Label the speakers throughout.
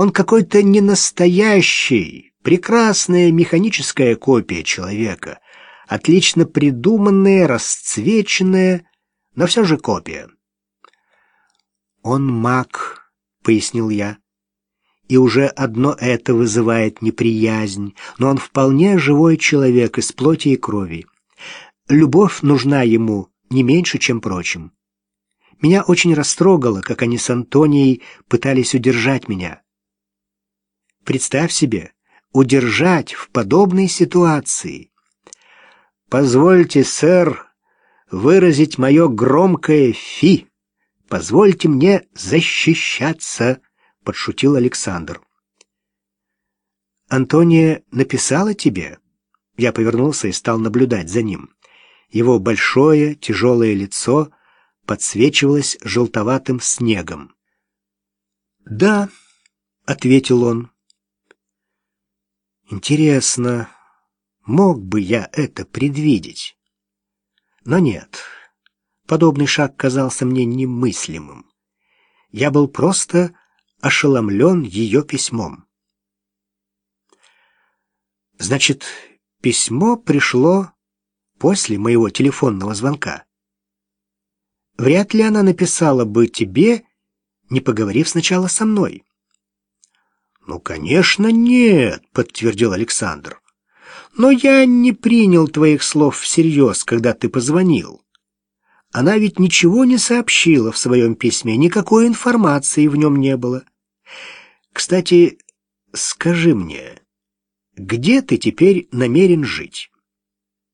Speaker 1: Он какой-то ненастоящий, прекрасная механическая копия человека, отлично придуманная, расцвеченная, но все же копия. «Он маг», — пояснил я, — «и уже одно это вызывает неприязнь, но он вполне живой человек из плоти и крови. Любовь нужна ему не меньше, чем прочим. Меня очень растрогало, как они с Антонией пытались удержать меня. Представь себе, удержать в подобной ситуации. Позвольте, сэр, выразить мое громкое «фи». Позвольте мне защищаться, подшутил Александр. Антония написала тебе? Я повернулся и стал наблюдать за ним. Его большое, тяжелое лицо подсвечивалось желтоватым снегом. «Да», — ответил он. «Интересно, мог бы я это предвидеть?» Но нет, подобный шаг казался мне немыслимым. Я был просто ошеломлен ее письмом. Значит, письмо пришло после моего телефонного звонка. Вряд ли она написала бы тебе, не поговорив сначала со мной. «Ну, конечно, нет», — подтвердил Александр. «Но я не принял твоих слов всерьез, когда ты позвонил. Она ведь ничего не сообщила в своем письме, никакой информации в нем не было. Кстати, скажи мне, где ты теперь намерен жить?»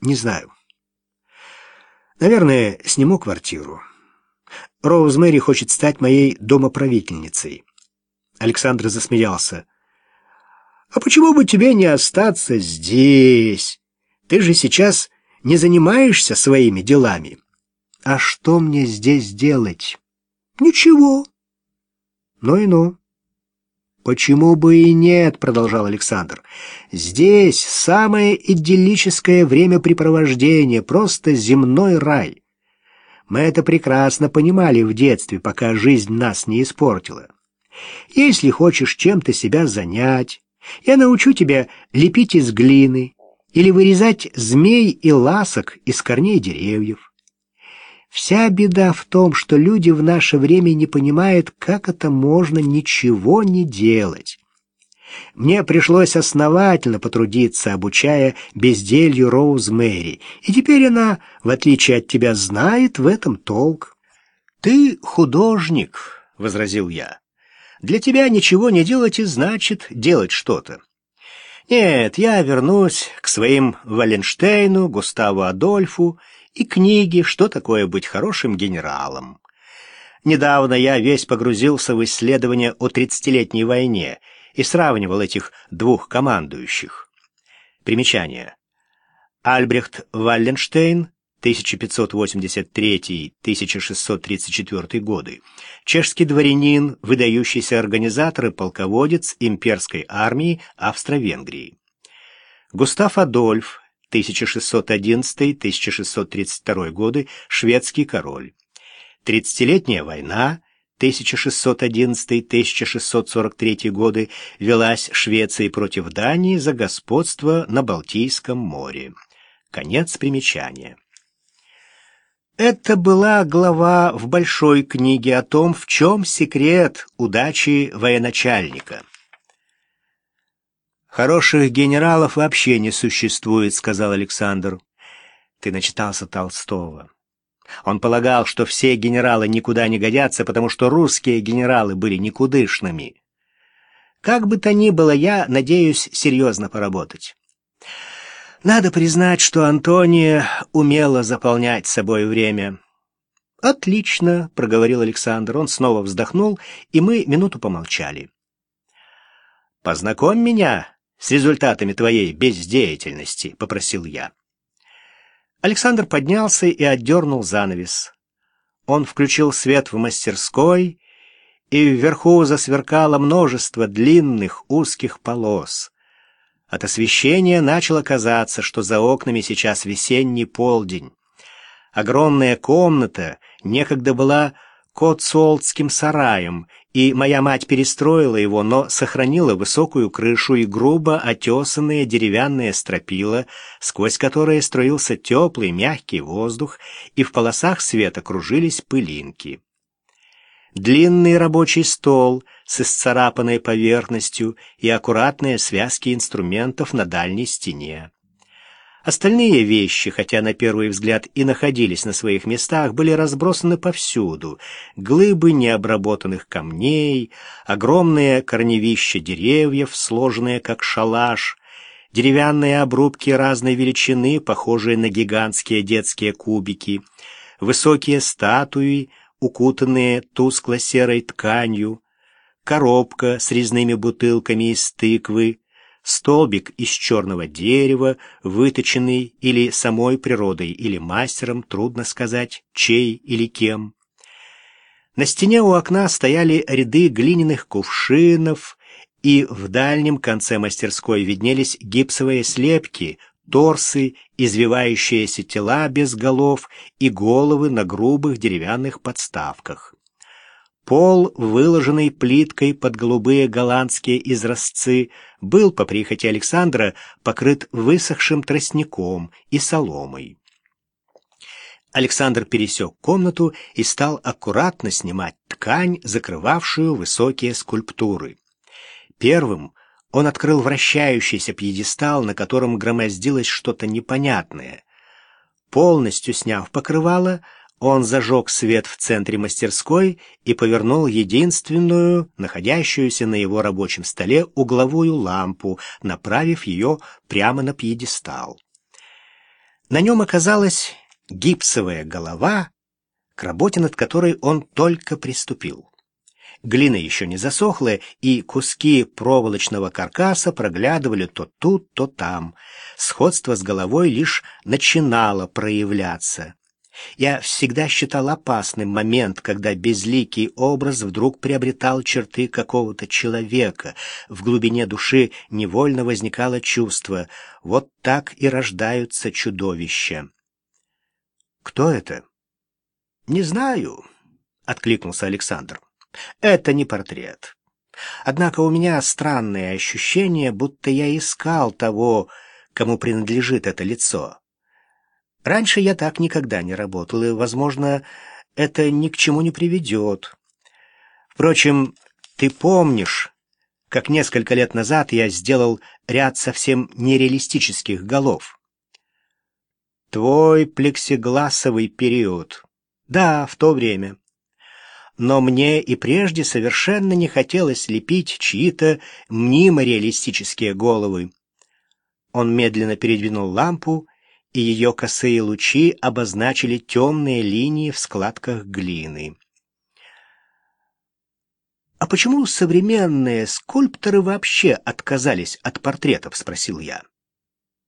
Speaker 1: «Не знаю. Наверное, сниму квартиру. Роуз хочет стать моей домоправительницей». Александр засмеялся. «А почему бы тебе не остаться здесь? Ты же сейчас не занимаешься своими делами». «А что мне здесь делать?» «Ничего». «Ну и ну». «Почему бы и нет?» — продолжал Александр. «Здесь самое идиллическое времяпрепровождение, просто земной рай. Мы это прекрасно понимали в детстве, пока жизнь нас не испортила. Если хочешь чем-то себя занять, я научу тебя лепить из глины или вырезать змей и ласок из корней деревьев. Вся беда в том, что люди в наше время не понимают, как это можно ничего не делать. Мне пришлось основательно потрудиться, обучая безделью Роуз Мэри, и теперь она, в отличие от тебя, знает в этом толк. «Ты художник», — возразил я. Для тебя ничего не делать и значит делать что-то. Нет, я вернусь к своим Валенштейну, Густаву Адольфу и книге «Что такое быть хорошим генералом». Недавно я весь погрузился в исследования о тридцатилетней войне и сравнивал этих двух командующих. Примечание. Альбрехт Валленштейн 1583-1634 годы, чешский дворянин, выдающийся организатор и полководец имперской армии Австро-Венгрии. Густав Адольф, 1611-1632 годы, шведский король. Тридцатилетняя война, 1611-1643 годы, велась Швецией против Дании за господство на Балтийском море. Конец примечания. Это была глава в большой книге о том, в чем секрет удачи военачальника. «Хороших генералов вообще не существует», — сказал Александр. «Ты начитался Толстого». Он полагал, что все генералы никуда не годятся, потому что русские генералы были никудышными. Как бы то ни было, я надеюсь серьезно поработать. Надо признать, что Антония умела заполнять собой время. «Отлично», — проговорил Александр. Он снова вздохнул, и мы минуту помолчали. «Познакомь меня с результатами твоей бездеятельности», — попросил я. Александр поднялся и отдернул занавес. Он включил свет в мастерской, и вверху засверкало множество длинных узких полос — от освещения начало казаться, что за окнами сейчас весенний полдень. Огромная комната некогда была Котсуолтским сараем, и моя мать перестроила его, но сохранила высокую крышу и грубо отесанные деревянные стропила, сквозь которые струился теплый мягкий воздух, и в полосах света кружились пылинки. Длинный рабочий стол с исцарапанной поверхностью и аккуратные связки инструментов на дальней стене. Остальные вещи, хотя на первый взгляд и находились на своих местах, были разбросаны повсюду. Глыбы необработанных камней, огромные корневища деревьев, сложенные как шалаш, деревянные обрубки разной величины, похожие на гигантские детские кубики, высокие статуи, укутанные тускло-серой тканью, коробка с резными бутылками из тыквы, столбик из черного дерева, выточенный или самой природой, или мастером, трудно сказать, чей или кем. На стене у окна стояли ряды глиняных кувшинов, и в дальнем конце мастерской виднелись гипсовые слепки, торсы, извивающиеся тела без голов и головы на грубых деревянных подставках. Пол, выложенный плиткой под голубые голландские изразцы, был, по прихоти Александра, покрыт высохшим тростником и соломой. Александр пересек комнату и стал аккуратно снимать ткань, закрывавшую высокие скульптуры. Первым он открыл вращающийся пьедестал, на котором громоздилось что-то непонятное. Полностью сняв покрывало, он зажег свет в центре мастерской и повернул единственную, находящуюся на его рабочем столе, угловую лампу, направив ее прямо на пьедестал. На нем оказалась гипсовая голова, к работе над которой он только приступил. Глина еще не засохла, и куски проволочного каркаса проглядывали то тут, то там. Сходство с головой лишь начинало проявляться. Я всегда считал опасным момент, когда безликий образ вдруг приобретал черты какого-то человека. В глубине души невольно возникало чувство «вот так и рождаются чудовища». «Кто это?» «Не знаю», — откликнулся Александр. «Это не портрет. Однако у меня странное ощущение, будто я искал того, кому принадлежит это лицо». Раньше я так никогда не работал, и, возможно, это ни к чему не приведет. Впрочем, ты помнишь, как несколько лет назад я сделал ряд совсем нереалистических голов? Твой плексигласовый период. Да, в то время. Но мне и прежде совершенно не хотелось лепить чьи-то мнимо реалистические головы. Он медленно передвинул лампу и ее косые лучи обозначили темные линии в складках глины. «А почему современные скульпторы вообще отказались от портретов?» — спросил я.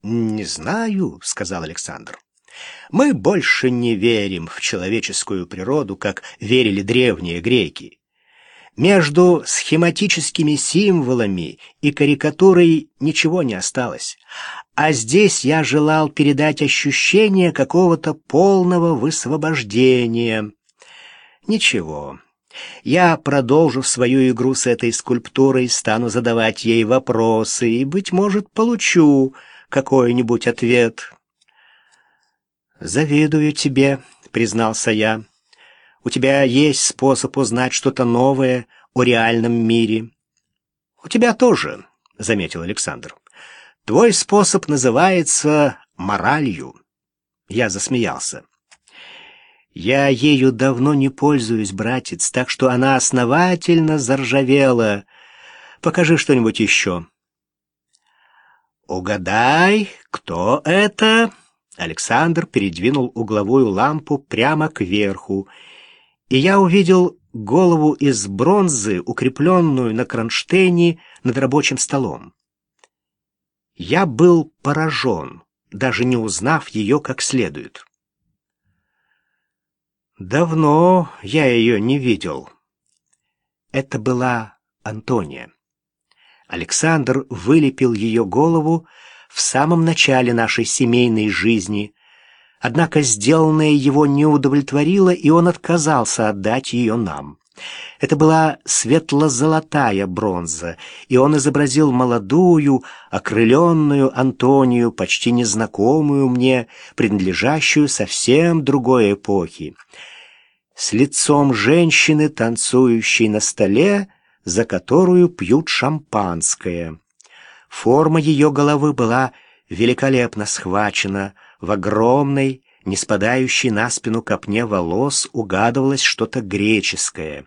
Speaker 1: «Не знаю», — сказал Александр. «Мы больше не верим в человеческую природу, как верили древние греки. Между схематическими символами и карикатурой ничего не осталось. А здесь я желал передать ощущение какого-то полного высвобождения. Ничего. Я продолжу свою игру с этой скульптурой, стану задавать ей вопросы и, быть может, получу какой-нибудь ответ. «Завидую тебе», — признался я. «У тебя есть способ узнать что-то новое о реальном мире». «У тебя тоже», — заметил Александр. Твой способ называется моралью. Я засмеялся. Я ею давно не пользуюсь, братец, так что она основательно заржавела. Покажи что-нибудь еще. Угадай, кто это? Александр передвинул угловую лампу прямо кверху, и я увидел голову из бронзы, укрепленную на кронштейне над рабочим столом. Я был поражен, даже не узнав ее как следует. Давно я ее не видел. Это была Антония. Александр вылепил ее голову в самом начале нашей семейной жизни, однако сделанное его не удовлетворило, и он отказался отдать ее нам. Это была светло-золотая бронза, и он изобразил молодую, окрыленную Антонию, почти незнакомую мне, принадлежащую совсем другой эпохе, с лицом женщины, танцующей на столе, за которую пьют шампанское. Форма ее головы была великолепно схвачена, в огромной, не спадающей на спину копне волос угадывалось что-то греческое.